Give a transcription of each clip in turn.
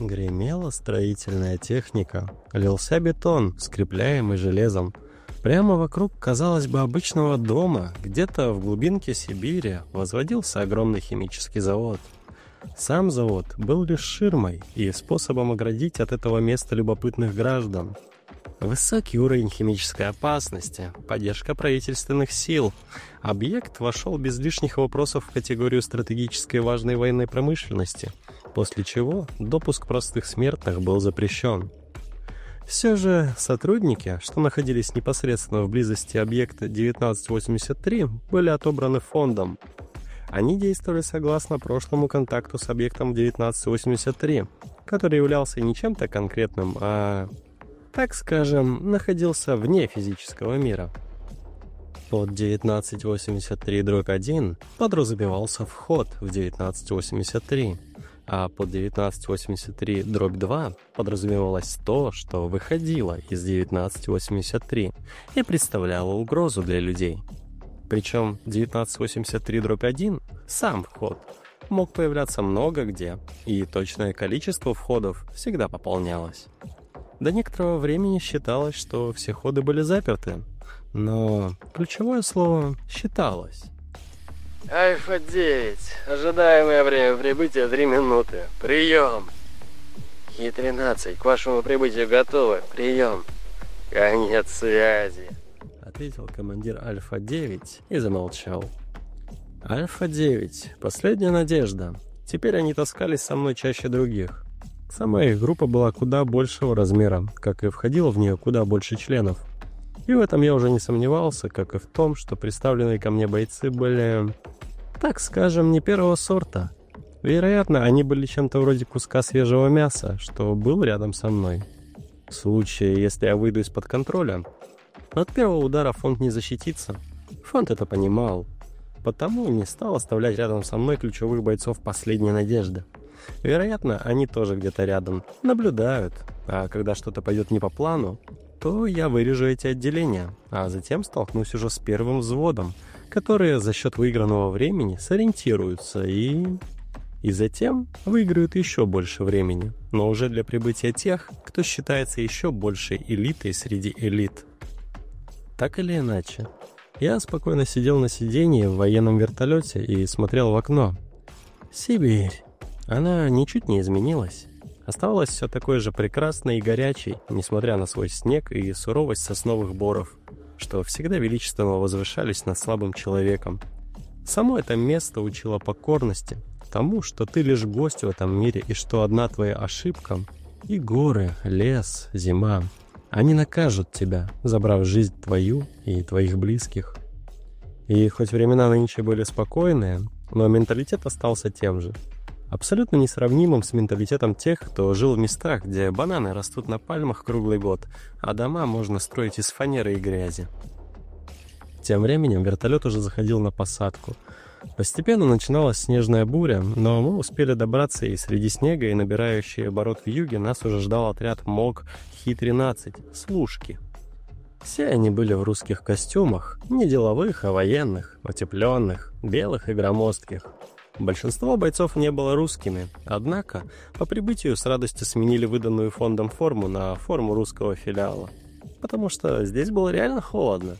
Гремела строительная техника, лился бетон, скрепляемый железом. Прямо вокруг, казалось бы, обычного дома, где-то в глубинке Сибири, возводился огромный химический завод. Сам завод был лишь ширмой и способом оградить от этого места любопытных граждан. Высокий уровень химической опасности, поддержка правительственных сил. Объект вошел без лишних вопросов в категорию стратегической важной военной промышленности, после чего допуск простых смертных был запрещен. Все же сотрудники, что находились непосредственно в близости объекта 1983, были отобраны фондом. Они действовали согласно прошлому контакту с объектом 1983, который являлся не чем-то конкретным, а так скажем, находился вне физического мира. Под 1983-1 подразумевался вход в 1983, а под 1983-2 подразумевалось то, что выходило из 1983 и представляло угрозу для людей. Причем 1983-1, сам вход, мог появляться много где, и точное количество входов всегда пополнялось. До некоторого времени считалось, что все ходы были заперты. Но ключевое слово «считалось». Альфа-9. Ожидаемое время прибытия 3 минуты. Прием. Хи-13. К вашему прибытию готовы. Прием. Конец связи. Ответил командир Альфа-9 и замолчал. Альфа-9. Последняя надежда. Теперь они таскались со мной чаще других. Сама их группа была куда большего размера, как и входило в нее куда больше членов. И в этом я уже не сомневался, как и в том, что представленные ко мне бойцы были, так скажем, не первого сорта. Вероятно, они были чем-то вроде куска свежего мяса, что был рядом со мной. В случае, если я выйду из-под контроля, от первого удара фонд не защитится. Фонд это понимал, потому не стал оставлять рядом со мной ключевых бойцов последней надежды. Вероятно, они тоже где-то рядом, наблюдают, а когда что-то пойдет не по плану, то я вырежу эти отделения, а затем столкнусь уже с первым взводом, которые за счет выигранного времени сориентируются и... И затем выиграют еще больше времени, но уже для прибытия тех, кто считается еще большей элитой среди элит. Так или иначе, я спокойно сидел на сиденье в военном вертолете и смотрел в окно. Сибирь. Она ничуть не изменилась. Оставалась все такой же прекрасной и горячей, несмотря на свой снег и суровость сосновых боров, что всегда величественно возвышались над слабым человеком. Само это место учило покорности, тому, что ты лишь гость в этом мире и что одна твоя ошибка и горы, лес, зима, они накажут тебя, забрав жизнь твою и твоих близких. И хоть времена нынче были спокойные, но менталитет остался тем же – абсолютно несравнимым с менталитетом тех, кто жил в местах, где бананы растут на пальмах круглый год, а дома можно строить из фанеры и грязи. Тем временем вертолет уже заходил на посадку. Постепенно начиналась снежная буря, но мы успели добраться, и среди снега и набирающей оборот в юге нас уже ждал отряд МОГ Хи-13, служки. Все они были в русских костюмах, не деловых, а военных, утепленных, белых и громоздких. Большинство бойцов не было русскими, однако по прибытию с радостью сменили выданную фондом форму на форму русского филиала, потому что здесь было реально холодно.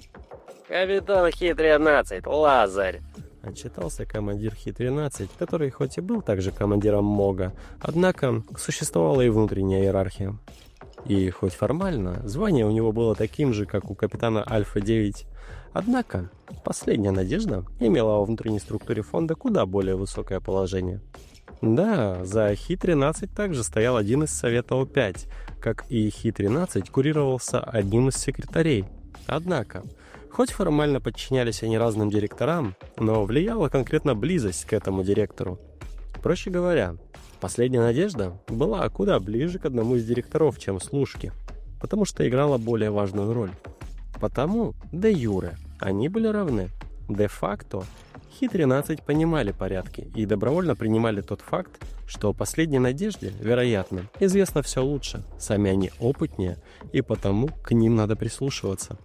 «Капитан Хи-13, Лазарь!» Отчитался командир Хи-13, который хоть и был также командиром МОГа, однако существовала и внутренняя иерархия. И хоть формально, звание у него было таким же, как у капитана Альфа-9, Однако, последняя надежда имела во внутренней структуре фонда куда более высокое положение. Да, за Хи-13 также стоял один из Совета О5, как и Хи-13 курировался одним из секретарей. Однако, хоть формально подчинялись они разным директорам, но влияла конкретно близость к этому директору. Проще говоря, последняя надежда была куда ближе к одному из директоров, чем служки, потому что играла более важную роль. Потому, де юре, они были равны. Де-факто, Хи-13 понимали порядки и добровольно принимали тот факт, что последней надежде, вероятно, известно все лучше, сами они опытнее, и потому к ним надо прислушиваться.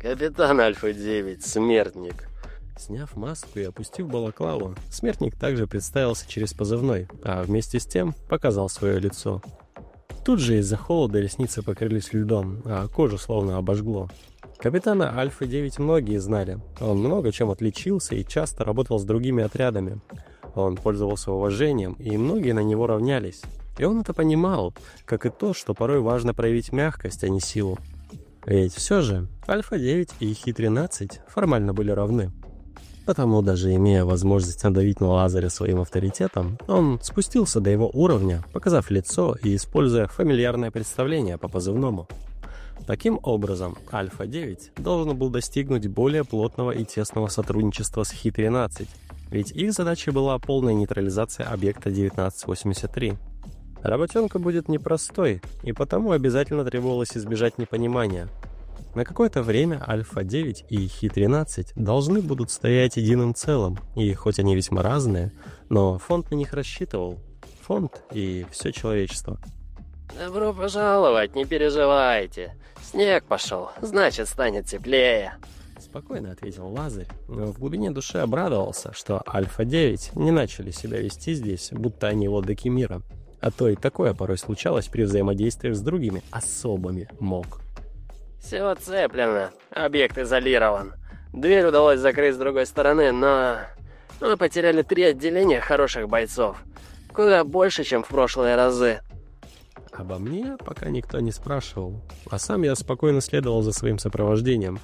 «Капитан Альфа-9, смертник, Сняв маску и опустив балаклаву, смертник также представился через позывной, а вместе с тем показал свое лицо. Тут же из-за холода ресницы покрылись льдом, а кожу словно обожгло. Капитана Альфа-9 многие знали. Он много чем отличился и часто работал с другими отрядами. Он пользовался уважением, и многие на него равнялись. И он это понимал, как и то, что порой важно проявить мягкость, а не силу. Ведь все же Альфа-9 и Хи-13 формально были равны. Потому даже имея возможность надавить на Лазаря своим авторитетом, он спустился до его уровня, показав лицо и используя фамильярное представление по позывному. Таким образом, Альфа-9 должен был достигнуть более плотного и тесного сотрудничества с Хи-13, ведь их задачей была полная нейтрализация объекта 1983. Работенка будет непростой, и потому обязательно требовалось избежать непонимания – на какое-то время Альфа-9 и Хи-13 должны будут стоять единым целым, и хоть они весьма разные, но фонд на них рассчитывал. Фонд и все человечество. «Добро пожаловать, не переживайте. Снег пошел, значит, станет теплее». Спокойно ответил Лазарь, но в глубине души обрадовался, что Альфа-9 не начали себя вести здесь, будто они владыки мира. А то и такое порой случалось при взаимодействии с другими особыми мог. Все оцеплено. Объект изолирован. Дверь удалось закрыть с другой стороны, но... Мы потеряли три отделения хороших бойцов. Куда больше, чем в прошлые разы. Обо мне пока никто не спрашивал, а сам я спокойно следовал за своим сопровождением.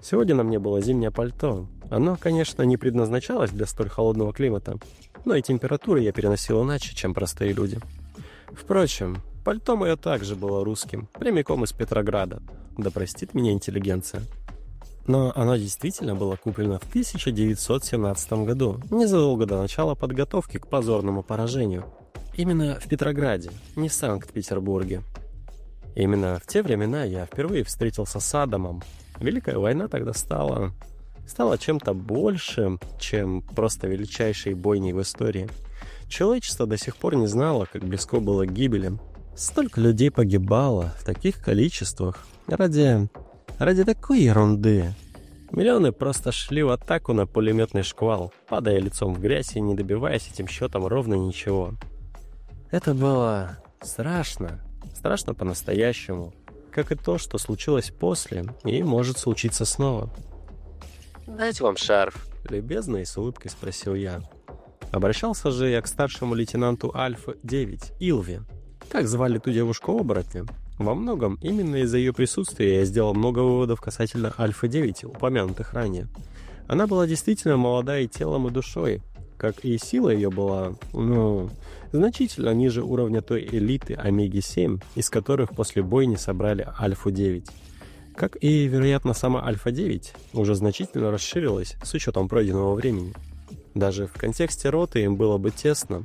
Сегодня на мне было зимнее пальто. Оно, конечно, не предназначалось для столь холодного климата, но и температуру я переносил иначе, чем простые люди. Впрочем, пальто мое также было русским, прямиком из Петрограда. Да простит меня интеллигенция. Но оно действительно было куплено в 1917 году, незадолго до начала подготовки к позорному поражению. Именно в Петрограде, не в Санкт-Петербурге. Именно в те времена я впервые встретился с Адамом. Великая война тогда стала... стала чем-то большим, чем просто величайшей бойней в истории. Человечество до сих пор не знало, как близко было к гибели. Столько людей погибало в таких количествах, Ради... ради такой ерунды. Миллионы просто шли в атаку на пулеметный шквал, падая лицом в грязь и не добиваясь этим счетом ровно ничего. Это было страшно. Страшно по-настоящему. Как и то, что случилось после, и может случиться снова. «Дать вам шарф?» — любезно и с улыбкой спросил я. Обращался же я к старшему лейтенанту Альфа-9, Илви. Как звали ту девушку-оборотня? Во многом именно из-за ее присутствия я сделал много выводов касательно Альфа-9, упомянутых ранее. Она была действительно молода и телом, и душой, как и сила ее была, ну, значительно ниже уровня той элиты Омеги-7, из которых после бойни собрали Альфу-9. Как и, вероятно, сама Альфа-9 уже значительно расширилась с учетом пройденного времени. Даже в контексте роты им было бы тесно,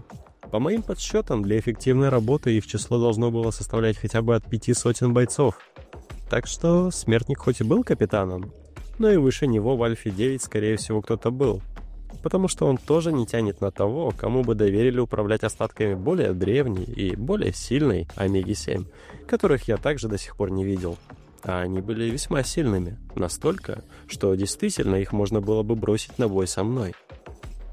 по моим подсчетам, для эффективной работы их число должно было составлять хотя бы от пяти сотен бойцов. Так что смертник хоть и был капитаном, но и выше него в Альфе-9 скорее всего кто-то был. Потому что он тоже не тянет на того, кому бы доверили управлять остатками более древней и более сильной Омеги-7, которых я также до сих пор не видел. А они были весьма сильными, настолько, что действительно их можно было бы бросить на бой со мной.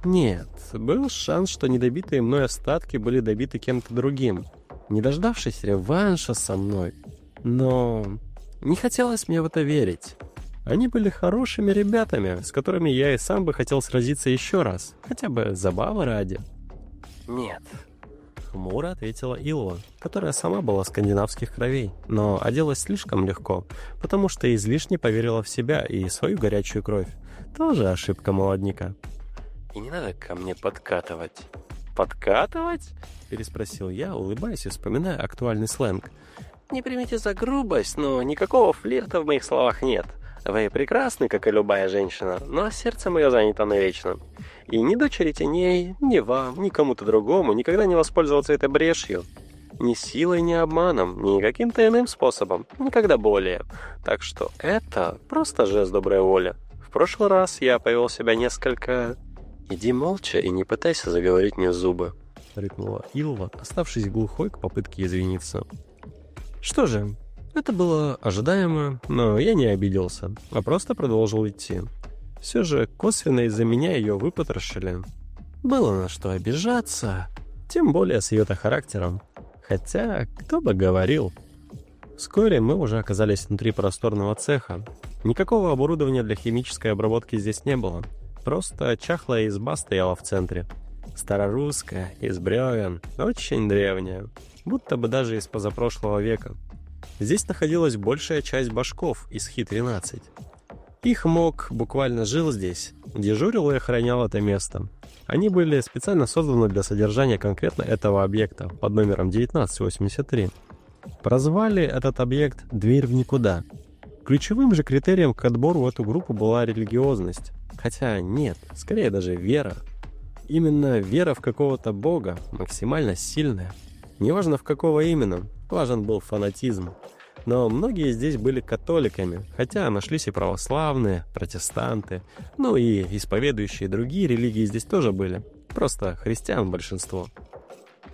Нет, был шанс, что недобитые мной остатки были добиты кем-то другим, не дождавшись реванша со мной. Но не хотелось мне в это верить. Они были хорошими ребятами, с которыми я и сам бы хотел сразиться еще раз, хотя бы забавы ради. «Нет», — хмуро ответила Илва, которая сама была скандинавских кровей, но оделась слишком легко, потому что излишне поверила в себя и свою горячую кровь. Тоже ошибка молодняка. И не надо ко мне подкатывать. Подкатывать? Переспросил я, улыбаясь и вспоминая актуальный сленг. Не примите за грубость, но никакого флирта в моих словах нет. Вы прекрасны, как и любая женщина, но сердце мое занято навечно. И ни дочери теней, ни вам, ни кому-то другому никогда не воспользоваться этой брешью. Ни силой, ни обманом, ни каким-то иным способом, никогда более. Так что это просто жест доброй воли. В прошлый раз я повел себя несколько «Иди молча и не пытайся заговорить мне зубы», — рыкнула Илва, оставшись глухой к попытке извиниться. Что же, это было ожидаемо, но я не обиделся, а просто продолжил идти. Все же косвенно из-за меня ее выпотрошили. Было на что обижаться, тем более с ее-то характером. Хотя, кто бы говорил. Вскоре мы уже оказались внутри просторного цеха. Никакого оборудования для химической обработки здесь не было. Просто чахлая изба стояла в центре. Старорусская, из бревен, очень древняя. Будто бы даже из позапрошлого века. Здесь находилась большая часть башков из Хи-13. Их мог буквально жил здесь, дежурил и охранял это место. Они были специально созданы для содержания конкретно этого объекта под номером 1983. Прозвали этот объект «Дверь в никуда». Ключевым же критерием к отбору в эту группу была религиозность. Хотя нет, скорее даже вера. Именно вера в какого-то бога, максимально сильная. Неважно в какого именно, важен был фанатизм. Но многие здесь были католиками, хотя нашлись и православные, протестанты, ну и исповедующие другие религии здесь тоже были. Просто христиан большинство.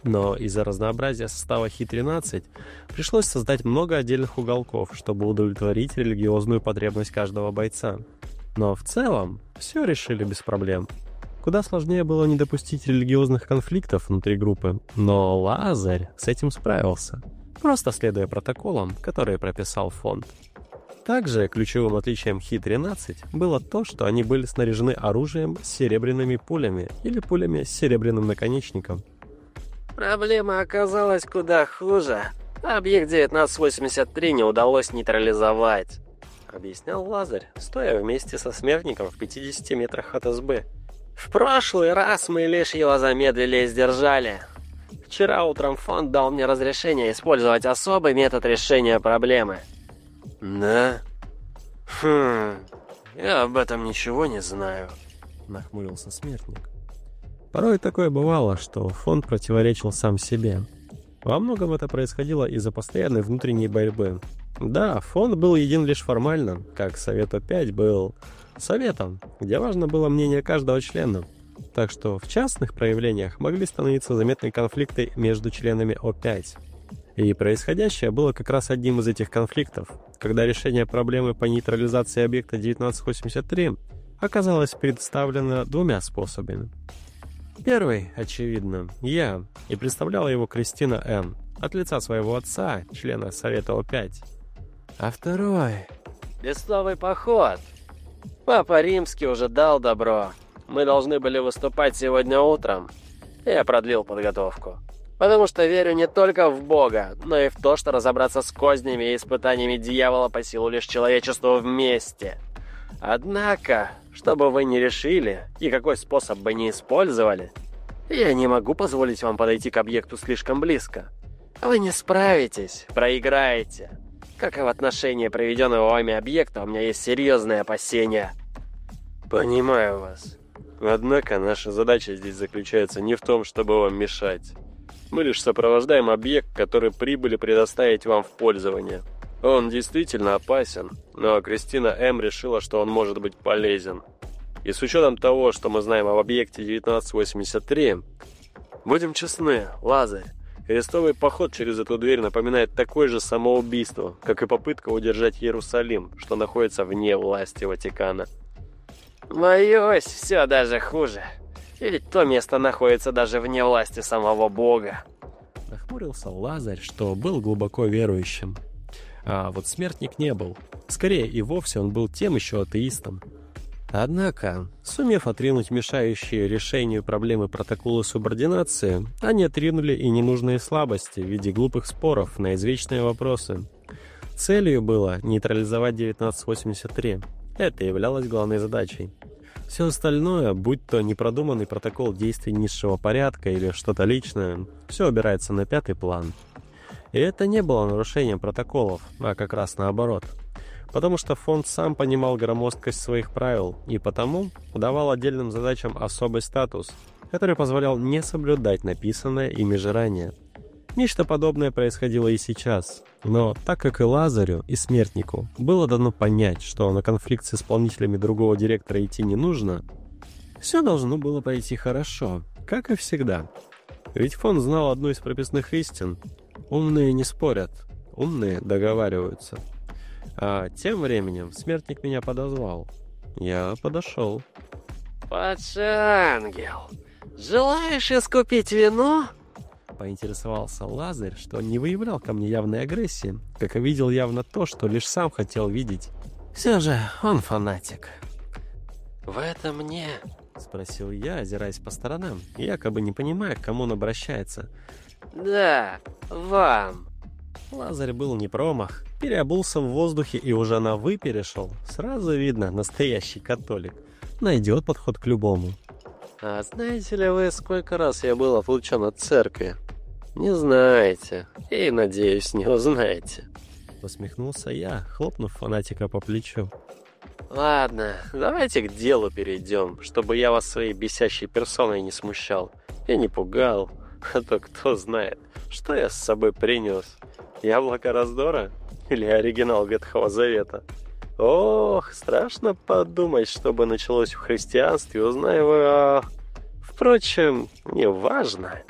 Но из-за разнообразия состава Хи-13 пришлось создать много отдельных уголков, чтобы удовлетворить религиозную потребность каждого бойца. Но в целом все решили без проблем. Куда сложнее было не допустить религиозных конфликтов внутри группы, но Лазарь с этим справился – просто следуя протоколам, которые прописал фонд. Также ключевым отличием Хи-13 было то, что они были снаряжены оружием с серебряными пулями или пулями с серебряным наконечником. Проблема оказалась куда хуже. Объект 1983 не удалось нейтрализовать, объяснял Лазарь, стоя вместе со смертником в 50 метрах от СБ. В прошлый раз мы лишь его замедлили и сдержали, Вчера утром фонд дал мне разрешение использовать особый метод решения проблемы. Да? Хм, я об этом ничего не знаю, нахмурился смертник. Порой такое бывало, что фонд противоречил сам себе. Во многом это происходило из-за постоянной внутренней борьбы. Да, фонд был един лишь формально, как Совет О5 был советом, где важно было мнение каждого члена. Так что в частных проявлениях могли становиться заметны конфликты между членами О5. И происходящее было как раз одним из этих конфликтов, когда решение проблемы по нейтрализации объекта 1983 оказалось представлено двумя способами. Первый, очевидно, я, и представляла его Кристина Н. от лица своего отца, члена Совета О5. А второй... Бестовый поход. Папа Римский уже дал добро. Мы должны были выступать сегодня утром. Я продлил подготовку. Потому что верю не только в Бога, но и в то, что разобраться с кознями и испытаниями дьявола по силу лишь человечеству вместе. Однако, что бы вы ни решили и какой способ бы ни использовали, я не могу позволить вам подойти к объекту слишком близко. Вы не справитесь, проиграете. Как и в отношении проведенного вами объекта, у меня есть серьезные опасения. Понимаю вас. Однако наша задача здесь заключается не в том, чтобы вам мешать. Мы лишь сопровождаем объект, который прибыли предоставить вам в пользование. Он действительно опасен, но Кристина М. решила, что он может быть полезен. И с учетом того, что мы знаем об объекте 1983, будем честны, Лазарь, крестовый поход через эту дверь напоминает такое же самоубийство, как и попытка удержать Иерусалим, что находится вне власти Ватикана. Боюсь, все даже хуже. Ведь то место находится даже вне власти самого Бога. Нахмурился Лазарь, что был глубоко верующим. А вот смертник не был. Скорее и вовсе он был тем еще атеистом. Однако, сумев отринуть мешающие решению проблемы протоколы субординации, они отринули и ненужные слабости в виде глупых споров на извечные вопросы. Целью было нейтрализовать 1983, это являлось главной задачей. Все остальное, будь то непродуманный протокол действий низшего порядка или что-то личное, все убирается на пятый план. И это не было нарушением протоколов, а как раз наоборот. Потому что фонд сам понимал громоздкость своих правил и потому давал отдельным задачам особый статус, который позволял не соблюдать написанное ими же ранее. Нечто подобное происходило и сейчас. Но так как и Лазарю, и Смертнику было дано понять, что на конфликт с исполнителями другого директора идти не нужно, все должно было пойти хорошо, как и всегда. Ведь фон знал одну из прописных истин. Умные не спорят, умные договариваются. А тем временем Смертник меня подозвал. Я подошел. «Пацангел, желаешь искупить вину?» Поинтересовался Лазарь, что не выявлял ко мне явной агрессии, как и видел явно то, что лишь сам хотел видеть. Все же он фанатик. «В этом мне...» — спросил я, озираясь по сторонам, якобы не понимая, к кому он обращается. «Да, вам». Лазарь был не промах, переобулся в воздухе и уже на «вы» перешел. Сразу видно, настоящий католик. Найдет подход к любому. «А знаете ли вы, сколько раз я был отлучен от церкви?» «Не знаете. И, надеюсь, не узнаете». Усмехнулся я, хлопнув фанатика по плечу. Ладно, давайте к делу перейдем, чтобы я вас своей бесящей персоной не смущал и не пугал. А то кто знает, что я с собой принес. Яблоко раздора или оригинал Ветхого Завета? Ох, страшно подумать, что бы началось в христианстве, узная вы о... Впрочем, неважно.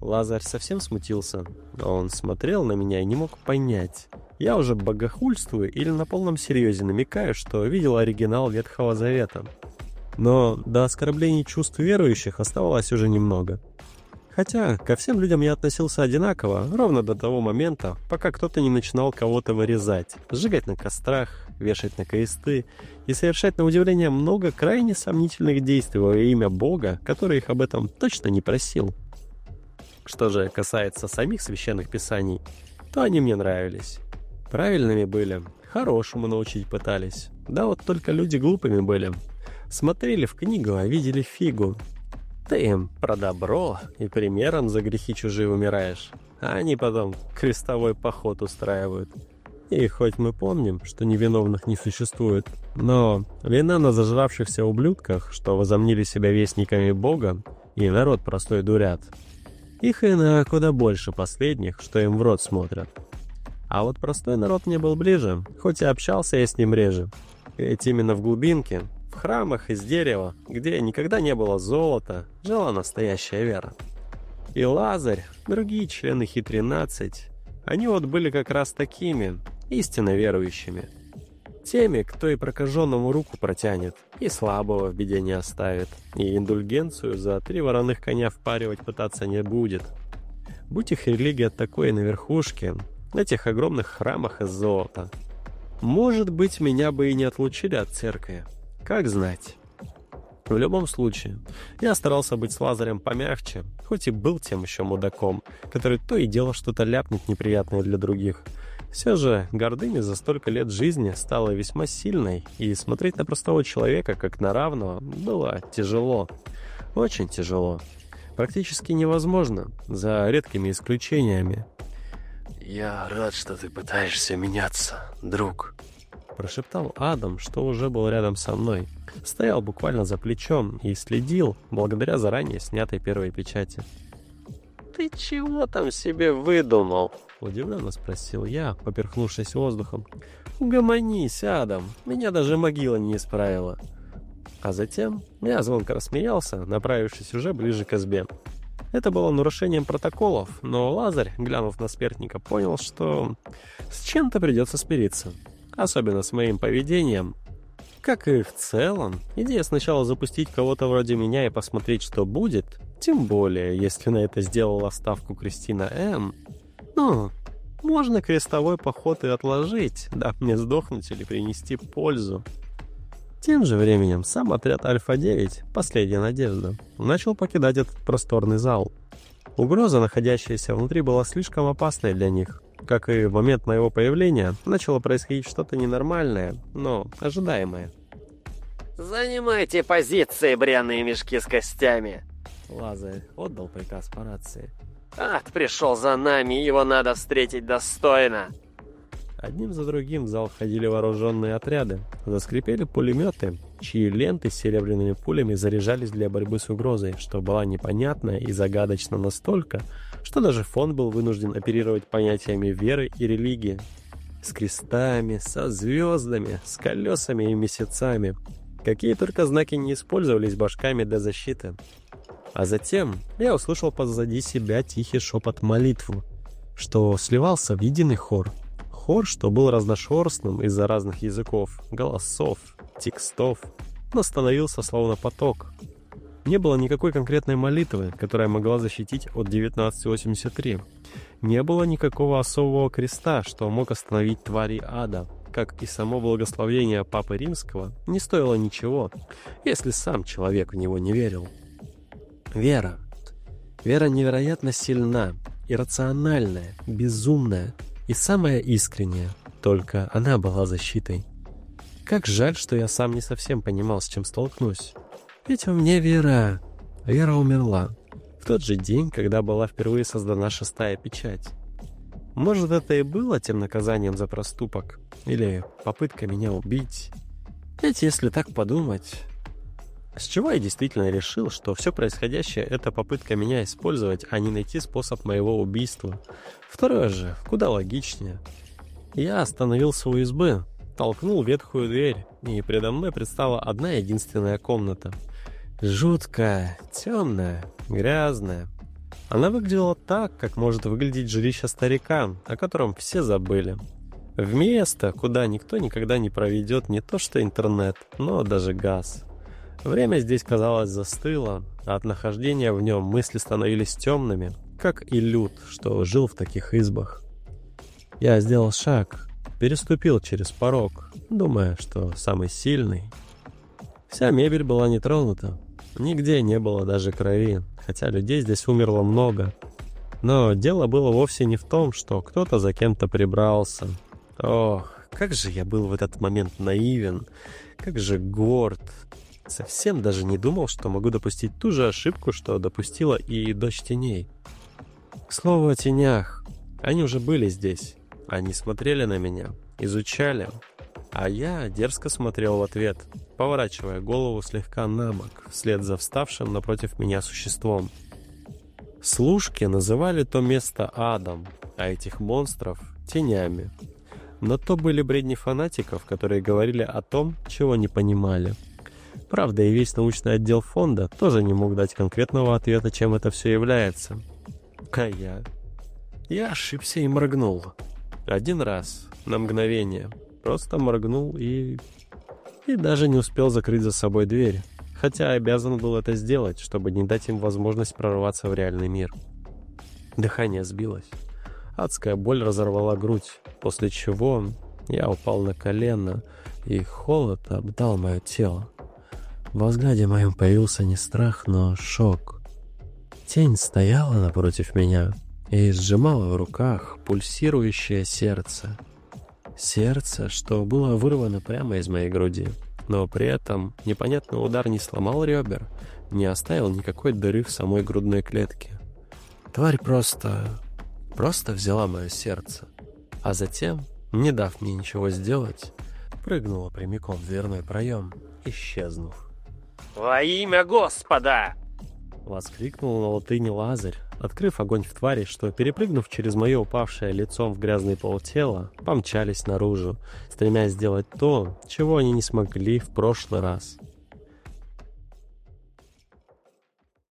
Лазарь совсем смутился. Он смотрел на меня и не мог понять, я уже богохульствую или на полном серьезе намекаю, что видел оригинал Ветхого Завета. Но до оскорблений чувств верующих оставалось уже немного. Хотя ко всем людям я относился одинаково, ровно до того момента, пока кто-то не начинал кого-то вырезать, сжигать на кострах, вешать на кресты и совершать на удивление много крайне сомнительных действий во имя Бога, который их об этом точно не просил. Что же касается самих священных писаний, то они мне нравились. Правильными были, хорошему научить пытались. Да вот только люди глупыми были. Смотрели в книгу, а видели фигу. Ты им про добро и примером за грехи чужие умираешь. А они потом крестовой поход устраивают. И хоть мы помним, что невиновных не существует, но вина на зажравшихся ублюдках, что возомнили себя вестниками Бога, и народ простой дурят. Их и на куда больше последних, что им в рот смотрят. А вот простой народ мне был ближе, хоть и общался я с ним реже. Ведь именно в глубинке, в храмах из дерева, где никогда не было золота, жила настоящая вера. И Лазарь, другие члены Хи-13, они вот были как раз такими, истинно верующими. Теми, кто и прокаженному руку протянет, и слабого в беде не оставит, и индульгенцию за три вороных коня впаривать пытаться не будет. Будь их религия такой на верхушке, на тех огромных храмах из золота. Может быть, меня бы и не отлучили от церкви. Как знать. В любом случае, я старался быть с Лазарем помягче, хоть и был тем еще мудаком, который то и дело что-то ляпнет неприятное для других. Все же гордыня за столько лет жизни стала весьма сильной, и смотреть на простого человека как на равного было тяжело. Очень тяжело. Практически невозможно, за редкими исключениями. «Я рад, что ты пытаешься меняться, друг», — прошептал Адам, что уже был рядом со мной. Стоял буквально за плечом и следил, благодаря заранее снятой первой печати. «Ты чего там себе выдумал?» — удивленно спросил я, поперхнувшись воздухом. «Угомонись, Адам, меня даже могила не исправила». А затем я звонко рассмеялся, направившись уже ближе к избе. Это было нарушением протоколов, но Лазарь, глянув на спертника, понял, что с чем-то придется смириться. Особенно с моим поведением. Как и в целом, идея сначала запустить кого-то вроде меня и посмотреть, что будет, тем более, если на это сделала ставку Кристина М. Ну, можно крестовой поход и отложить, дав мне сдохнуть или принести пользу. Тем же временем сам отряд Альфа-9, последняя надежда, начал покидать этот просторный зал. Угроза, находящаяся внутри, была слишком опасной для них. Как и в момент моего появления, начало происходить что-то ненормальное, но ожидаемое. «Занимайте позиции, бряные мешки с костями!» Лазарь отдал приказ по рации. «Ад пришел за нами, его надо встретить достойно!» Одним за другим в зал входили вооруженные отряды. Заскрипели пулеметы, чьи ленты с серебряными пулями заряжались для борьбы с угрозой, что была непонятна и загадочна настолько, что даже фон был вынужден оперировать понятиями веры и религии. С крестами, со звездами, с колесами и месяцами. Какие только знаки не использовались башками для защиты. А затем я услышал позади себя тихий шепот молитву, что сливался в единый хор — хор, что был разношерстным из-за разных языков, голосов, текстов, но становился словно поток. Не было никакой конкретной молитвы, которая могла защитить от 1983. Не было никакого особого креста, что мог остановить твари ада, как и само благословение Папы Римского, не стоило ничего, если сам человек в него не верил. Вера. Вера невероятно сильна, иррациональная, безумная и самая искренняя. Только она была защитой. Как жаль, что я сам не совсем понимал, с чем столкнусь. Ведь у меня Вера... Вера умерла. В тот же день, когда была впервые создана шестая печать. Может, это и было тем наказанием за проступок? Или попытка меня убить? Ведь если так подумать... С чего я действительно решил, что все происходящее — это попытка меня использовать, а не найти способ моего убийства? Второе же, куда логичнее. Я остановился у избы, толкнул ветхую дверь, и передо мной предстала одна единственная комната. Жуткая, темная, грязная. Она выглядела так, как может выглядеть жилище старика, о котором все забыли. В место, куда никто никогда не проведет не то что интернет, но даже газ. Время здесь, казалось, застыло, а от нахождения в нем мысли становились темными, как и люд, что жил в таких избах. Я сделал шаг, переступил через порог, думая, что самый сильный. Вся мебель была не тронута, нигде не было даже крови, хотя людей здесь умерло много. Но дело было вовсе не в том, что кто-то за кем-то прибрался. Ох, как же я был в этот момент наивен, как же горд, Совсем даже не думал, что могу допустить ту же ошибку, что допустила и дочь теней. К слову о тенях. Они уже были здесь. Они смотрели на меня, изучали. А я дерзко смотрел в ответ, поворачивая голову слегка на бок, вслед за вставшим напротив меня существом. Служки называли то место адом, а этих монстров — тенями. Но то были бредни фанатиков, которые говорили о том, чего не понимали — Правда, и весь научный отдел фонда тоже не мог дать конкретного ответа, чем это все является. А я... Я ошибся и моргнул. Один раз, на мгновение. Просто моргнул и... И даже не успел закрыть за собой дверь. Хотя обязан был это сделать, чтобы не дать им возможность прорваться в реальный мир. Дыхание сбилось. Адская боль разорвала грудь, после чего я упал на колено, и холод обдал мое тело. Во взгляде моем появился не страх, но шок. Тень стояла напротив меня и сжимала в руках пульсирующее сердце. Сердце, что было вырвано прямо из моей груди, но при этом непонятный удар не сломал ребер, не оставил никакой дыры в самой грудной клетке. Тварь просто... просто взяла мое сердце, а затем, не дав мне ничего сделать, прыгнула прямиком в дверной проем, исчезнув. «Во имя Господа!» Воскликнул на латыни Лазарь, открыв огонь в твари, что, перепрыгнув через мое упавшее лицом в грязный пол тела, помчались наружу, стремясь сделать то, чего они не смогли в прошлый раз —